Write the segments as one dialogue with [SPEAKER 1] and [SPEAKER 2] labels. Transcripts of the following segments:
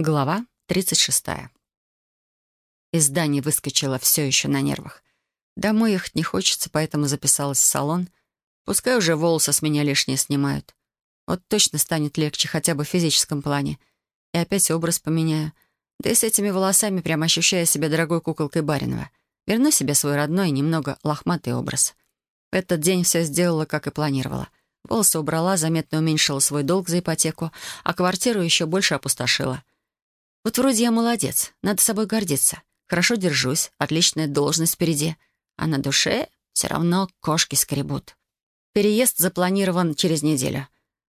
[SPEAKER 1] Глава 36. Из здания выскочила все еще на нервах. Домой ехать не хочется, поэтому записалась в салон. Пускай уже волосы с меня лишние снимают. Вот точно станет легче, хотя бы в физическом плане. И опять образ поменяю. Да и с этими волосами прям ощущаю себя дорогой куколкой Баринова. Верну себе свой родной, немного лохматый образ. В этот день все сделала, как и планировала. Волосы убрала, заметно уменьшила свой долг за ипотеку, а квартиру еще больше опустошила. Вот вроде я молодец, надо собой гордиться. Хорошо держусь, отличная должность впереди. А на душе все равно кошки скребут. Переезд запланирован через неделю.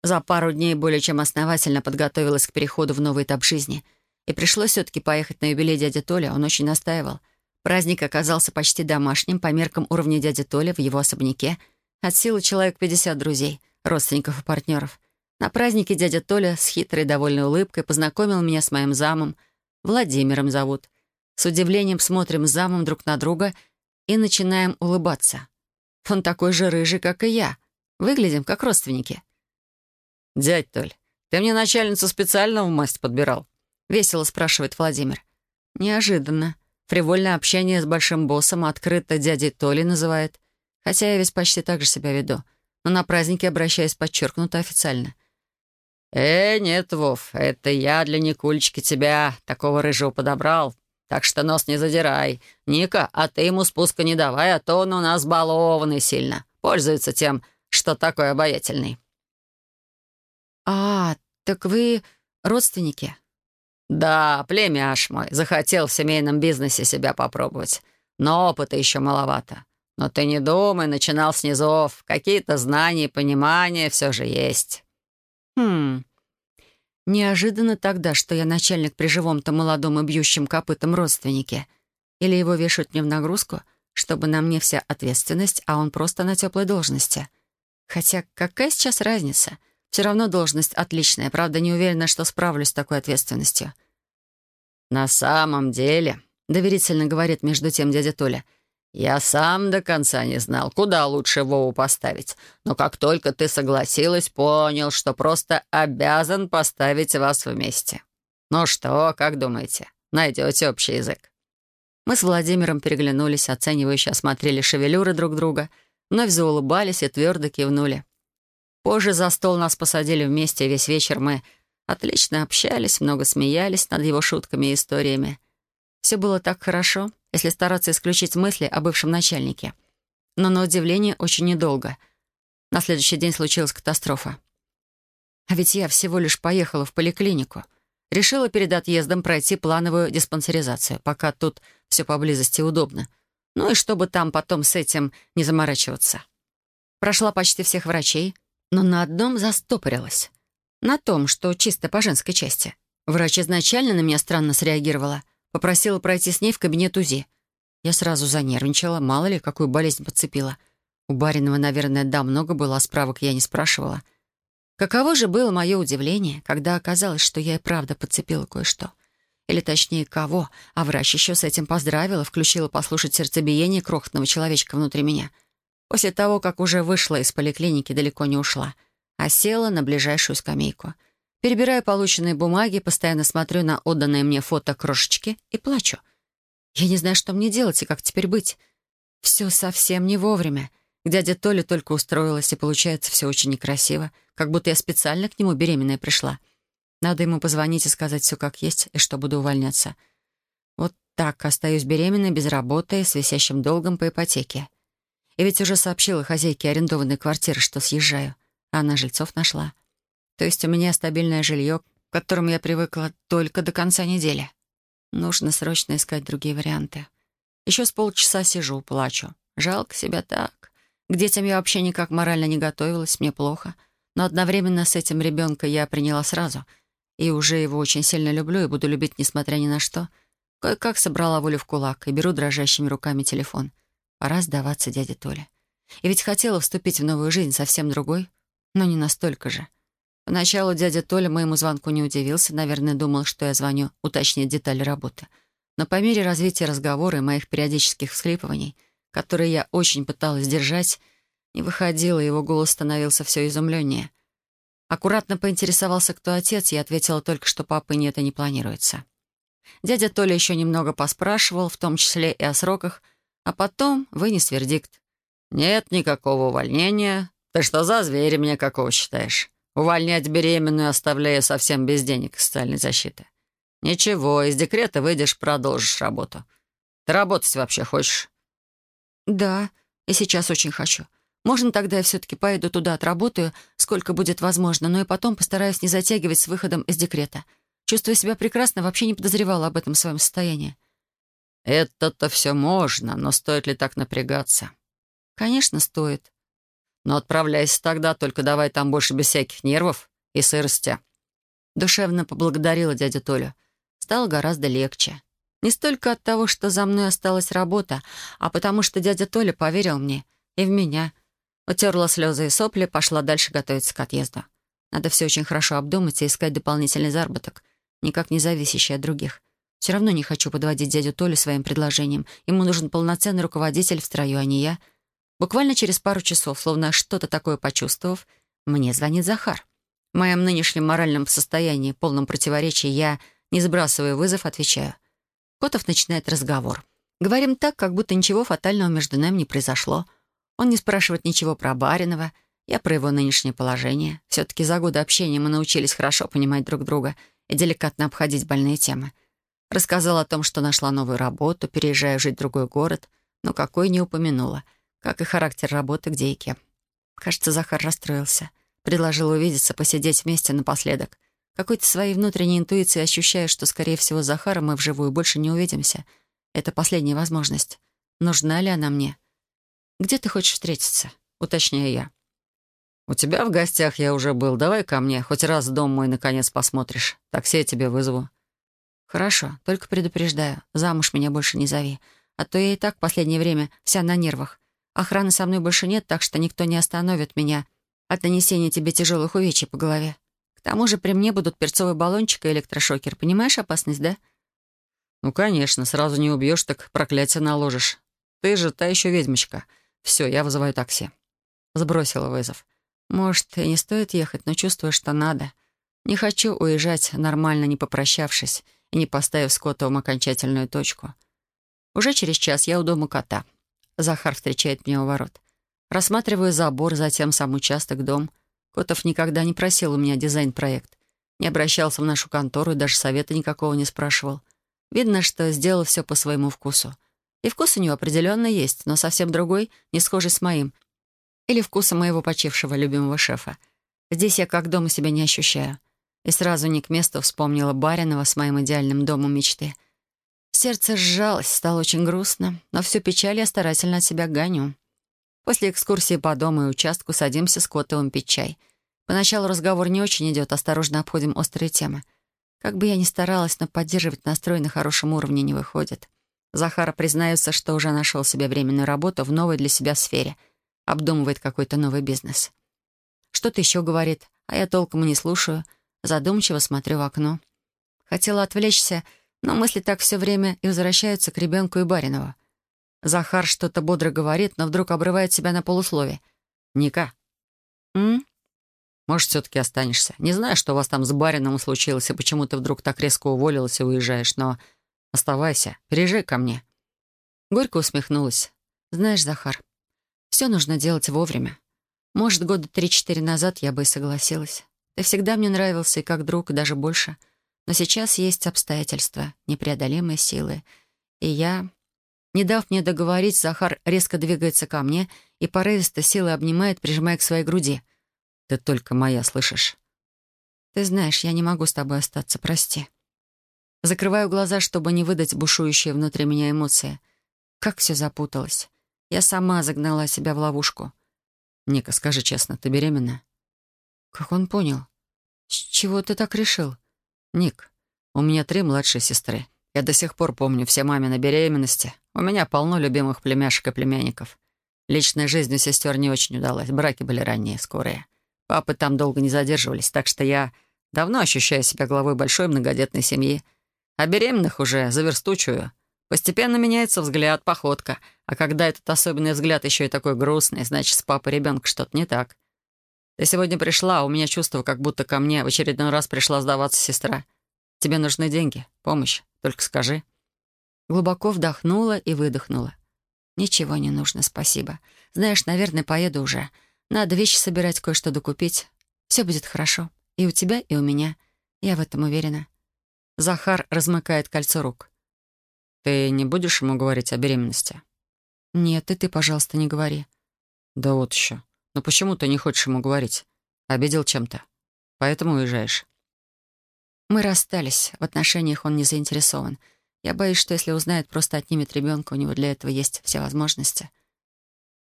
[SPEAKER 1] За пару дней более чем основательно подготовилась к переходу в новый этап жизни. И пришлось все-таки поехать на юбилей дяди Толя, он очень настаивал. Праздник оказался почти домашним по меркам уровня дяди Толя в его особняке. От силы человек 50 друзей, родственников и партнеров — на празднике дядя Толя с хитрой довольной улыбкой познакомил меня с моим замом. Владимиром зовут. С удивлением смотрим с замом друг на друга и начинаем улыбаться. Он такой же рыжий, как и я. Выглядим как родственники.
[SPEAKER 2] «Дядь Толь, ты мне начальницу специально в масть подбирал?»
[SPEAKER 1] — весело спрашивает Владимир. Неожиданно. Фривольное общение с большим боссом открыто дядей Толей называет. Хотя я весь почти так же себя веду. Но на празднике обращаюсь подчеркнуто официально.
[SPEAKER 2] «Э, нет, Вов, это я для Никулечки тебя, такого рыжего, подобрал. Так что нос не задирай. Ника, а ты ему спуска не давай, а то он у нас балованный сильно. Пользуется тем, что такой обаятельный».
[SPEAKER 1] «А, так вы родственники?»
[SPEAKER 2] «Да, племяш мой, захотел в семейном бизнесе себя попробовать. Но опыта еще маловато. Но ты не думай, начинал с низов. Какие-то знания и понимания все же есть».
[SPEAKER 1] Хм. Неожиданно тогда, что я начальник при живом-то молодом и бьющем копытом родственнике. Или его вешают мне в нагрузку, чтобы на мне вся ответственность, а он просто на теплой должности. Хотя какая сейчас разница? Все равно должность отличная, правда, не уверена, что справлюсь с такой ответственностью.
[SPEAKER 2] «На самом деле», — доверительно говорит между тем дядя Толя, — «Я сам до конца не знал, куда лучше Вову поставить. Но как только ты согласилась, понял, что просто обязан поставить вас вместе. Ну что, как думаете, найдете общий язык?»
[SPEAKER 1] Мы с Владимиром переглянулись, оценивающе осмотрели шевелюры друг друга, вновь заулыбались и твердо кивнули. Позже за стол нас посадили вместе, весь вечер мы отлично общались, много смеялись над его шутками и историями. Все было так хорошо, если стараться исключить мысли о бывшем начальнике. Но, на удивление, очень недолго. На следующий день случилась катастрофа. А ведь я всего лишь поехала в поликлинику. Решила перед отъездом пройти плановую диспансеризацию, пока тут все поблизости удобно. Ну и чтобы там потом с этим не заморачиваться. Прошла почти всех врачей, но на одном застопорилась. На том, что чисто по женской части. Врач изначально на меня странно среагировала. Попросила пройти с ней в кабинет УЗИ. Я сразу занервничала, мало ли, какую болезнь подцепила. У Баринова, наверное, да, много было, а справок я не спрашивала. Каково же было мое удивление, когда оказалось, что я и правда подцепила кое-что. Или точнее, кого, а врач еще с этим поздравила, включила послушать сердцебиение крохотного человечка внутри меня. После того, как уже вышла из поликлиники, далеко не ушла, а села на ближайшую скамейку — Перебираю полученные бумаги, постоянно смотрю на отданное мне фото крошечки и плачу. Я не знаю, что мне делать и как теперь быть. Все совсем не вовремя. К дяде Толе только устроилась, и получается все очень некрасиво, как будто я специально к нему беременная пришла. Надо ему позвонить и сказать все как есть, и что буду увольняться. Вот так остаюсь беременной, без работы, с висящим долгом по ипотеке. И ведь уже сообщила хозяйке арендованной квартиры, что съезжаю. А она жильцов нашла. То есть у меня стабильное жилье, к которому я привыкла только до конца недели. Нужно срочно искать другие варианты. Еще с полчаса сижу, плачу. Жалко себя так. К детям я вообще никак морально не готовилась, мне плохо. Но одновременно с этим ребенка я приняла сразу. И уже его очень сильно люблю и буду любить, несмотря ни на что. Кое-как собрала волю в кулак и беру дрожащими руками телефон. Пора сдаваться дяде Толе. И ведь хотела вступить в новую жизнь совсем другой, но не настолько же. Поначалу дядя Толя моему звонку не удивился, наверное, думал, что я звоню уточнить детали работы. Но по мере развития разговора и моих периодических всхлипываний, которые я очень пыталась держать, не выходило, его голос становился все изумленнее. Аккуратно поинтересовался, кто отец, я ответила только, что папы нет и не планируется. Дядя Толя еще немного поспрашивал, в том числе и о сроках, а потом вынес вердикт. «Нет никакого увольнения. Ты что за зверь меня какого считаешь? Увольнять беременную, оставляя совсем без денег и социальной защиты. Ничего, из декрета выйдешь, продолжишь работу. Ты работать вообще хочешь?»
[SPEAKER 3] «Да, и сейчас очень хочу. Можно тогда я все-таки поеду туда, отработаю, сколько будет возможно, но и потом постараюсь не затягивать с выходом из декрета. Чувствую себя прекрасно, вообще не подозревала об этом своем состоянии».
[SPEAKER 2] «Это-то все можно, но стоит ли так напрягаться?»
[SPEAKER 3] «Конечно, стоит».
[SPEAKER 2] «Но отправляйся тогда, только давай там больше без всяких нервов и сырости».
[SPEAKER 1] Душевно поблагодарила дядя Толю. Стало гораздо легче. Не столько от того, что за мной осталась работа, а потому что дядя Толя поверил мне и в меня. Утерла слезы и сопли, пошла дальше готовиться к отъезду. Надо все очень хорошо обдумать и искать дополнительный заработок, никак не зависящий от других. Все равно не хочу подводить дядю Толю своим предложением. Ему нужен полноценный руководитель в строю, а не я. Буквально через пару часов, словно что-то такое почувствовав, мне звонит Захар. В моем нынешнем моральном состоянии, полном противоречии, я, не сбрасывая вызов, отвечаю. Котов начинает разговор. Говорим так, как будто ничего фатального между нами не произошло. Он не спрашивает ничего про Баринова, я про его нынешнее положение. Все-таки за годы общения мы научились хорошо понимать друг друга и деликатно обходить больные темы. Рассказал о том, что нашла новую работу, переезжая жить в другой город, но какой не упомянула — как и характер работы, где и кем. Кажется, Захар расстроился. Предложил увидеться, посидеть вместе напоследок. Какой-то своей внутренней интуицией ощущаю, что, скорее всего, с Захаром мы вживую больше не увидимся. Это последняя возможность. Нужна ли она мне? «Где ты хочешь встретиться?» — уточняю я.
[SPEAKER 2] «У тебя в гостях я уже был. Давай ко мне. Хоть раз дом мой наконец посмотришь. Такси я тебе вызову».
[SPEAKER 1] «Хорошо. Только предупреждаю. Замуж меня больше не зови. А то я и так в последнее время вся на нервах. Охраны со мной больше нет, так что никто не остановит меня от нанесения тебе тяжелых увечий по голове. К тому же при мне будут перцовый баллончик и электрошокер. Понимаешь опасность, да?
[SPEAKER 2] Ну, конечно, сразу не убьешь, так проклятие наложишь. Ты же та еще ведьмочка. Все, я вызываю такси. Сбросила вызов.
[SPEAKER 1] Может, и не стоит ехать, но чувствую, что надо. Не хочу уезжать, нормально не попрощавшись и не поставив с Котовым окончательную точку. Уже через час я у дома кота — Захар встречает меня у ворот. Рассматриваю забор, затем сам участок, дом. Котов никогда не просил у меня дизайн-проект. Не обращался в нашу контору и даже совета никакого не спрашивал. Видно, что сделал все по своему вкусу. И вкус у него определенно есть, но совсем другой, не схожий с моим. Или вкуса моего почившего любимого шефа. Здесь я как дома себя не ощущаю. И сразу не к месту вспомнила Баринова с моим идеальным домом мечты — Сердце сжалось, стало очень грустно, но всю печаль я старательно от себя гоню. После экскурсии по дому и участку садимся с Котовым пить чай. Поначалу разговор не очень идет, осторожно обходим острые темы. Как бы я ни старалась, но поддерживать настрой на хорошем уровне не выходит. Захара признается, что уже нашел себе временную работу в новой для себя сфере. Обдумывает какой-то новый бизнес. Что-то еще говорит, а я толком и не слушаю. Задумчиво смотрю в окно. Хотела отвлечься, но мысли так все время и возвращаются к ребенку и Баринову. Захар что-то бодро говорит, но вдруг обрывает себя на полуслове. «Ника». «М?»
[SPEAKER 2] «Может, все-таки останешься. Не знаю, что у вас там с Бариновым случилось, и почему ты вдруг так резко уволилась и уезжаешь, но оставайся, приезжай ко мне».
[SPEAKER 1] Горько усмехнулась. «Знаешь, Захар, все нужно делать вовремя. Может, года три-четыре назад я бы и согласилась. Ты всегда мне нравился и как друг, и даже больше». Но сейчас есть обстоятельства, непреодолимые силы. И я... Не дав мне договорить, Захар резко двигается ко мне и порывисто силой обнимает, прижимая к своей груди.
[SPEAKER 2] «Ты только моя, слышишь?»
[SPEAKER 1] «Ты знаешь, я не могу с тобой остаться, прости». Закрываю глаза, чтобы не выдать бушующие внутри меня эмоции. Как все запуталось. Я сама загнала себя в ловушку.
[SPEAKER 2] «Ника, скажи честно, ты беременна?»
[SPEAKER 1] «Как он понял? С чего ты так решил?»
[SPEAKER 2] «Ник, у меня три младшие сестры. Я до сих пор помню все мамины беременности. У меня полно любимых племяшек и племянников. Личная жизнь у сестер не очень удалась. Браки были ранние, скорые. Папы там долго не задерживались, так что я давно ощущаю себя главой большой многодетной семьи. А беременных уже заверстучую. Постепенно меняется взгляд, походка. А когда этот особенный взгляд еще и такой грустный, значит, с папой ребенка что-то не так.
[SPEAKER 1] Ты сегодня пришла, а у меня чувство, как будто ко мне в очередной раз пришла сдаваться сестра. Тебе нужны деньги, помощь, только скажи».
[SPEAKER 3] Глубоко вдохнула и выдохнула. «Ничего не нужно, спасибо. Знаешь, наверное, поеду уже. Надо вещи собирать, кое-что докупить. Все будет хорошо. И у тебя, и у меня. Я в этом уверена».
[SPEAKER 1] Захар размыкает кольцо рук. «Ты не будешь ему говорить о беременности?»
[SPEAKER 3] «Нет, и ты, пожалуйста, не говори».
[SPEAKER 1] «Да вот еще. Но почему ты не хочешь ему говорить? Обидел чем-то? Поэтому уезжаешь?»
[SPEAKER 3] Мы расстались. В отношениях он не заинтересован. Я боюсь, что если узнает, просто отнимет ребенка. У него для этого есть все возможности.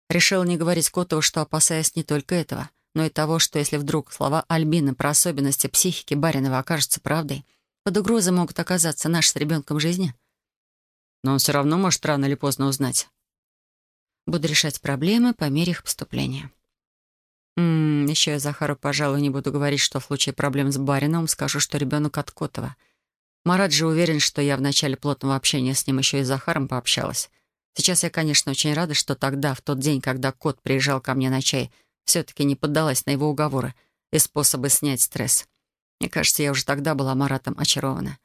[SPEAKER 3] Решил не говорить Котову, что опасаясь не только этого, но и того, что если вдруг слова Альбины про особенности психики Баринова окажутся правдой, под угрозой могут оказаться наши с ребенком жизни.
[SPEAKER 1] Но он все равно может рано или поздно узнать.
[SPEAKER 3] Буду решать проблемы по мере их поступления. М еще я Захару, пожалуй, не буду говорить, что в случае проблем с барином скажу, что ребенок от Котова. Марат же уверен, что я в начале плотного общения с ним еще и с Захаром пообщалась. Сейчас я, конечно, очень рада, что тогда, в тот день, когда кот приезжал ко мне на чай, все-таки не поддалась на его уговоры и способы снять стресс. Мне кажется, я уже тогда была Маратом очарована.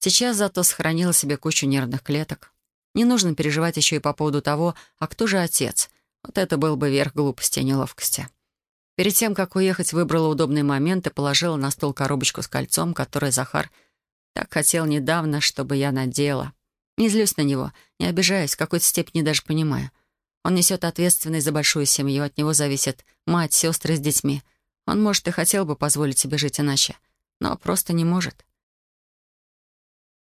[SPEAKER 3] Сейчас зато сохранила себе кучу нервных клеток. Не нужно переживать еще и по поводу того, а кто же отец. Вот это был бы верх глупости и неловкости. Перед тем, как уехать, выбрала удобный момент и положила на стол коробочку с кольцом, которое Захар так хотел недавно, чтобы я надела. Не злюсь на него, не обижаюсь, в какой-то степени даже понимаю. Он несет ответственность за большую семью, от него зависит мать, сестры с детьми. Он, может, и хотел бы позволить себе жить иначе, но просто не может.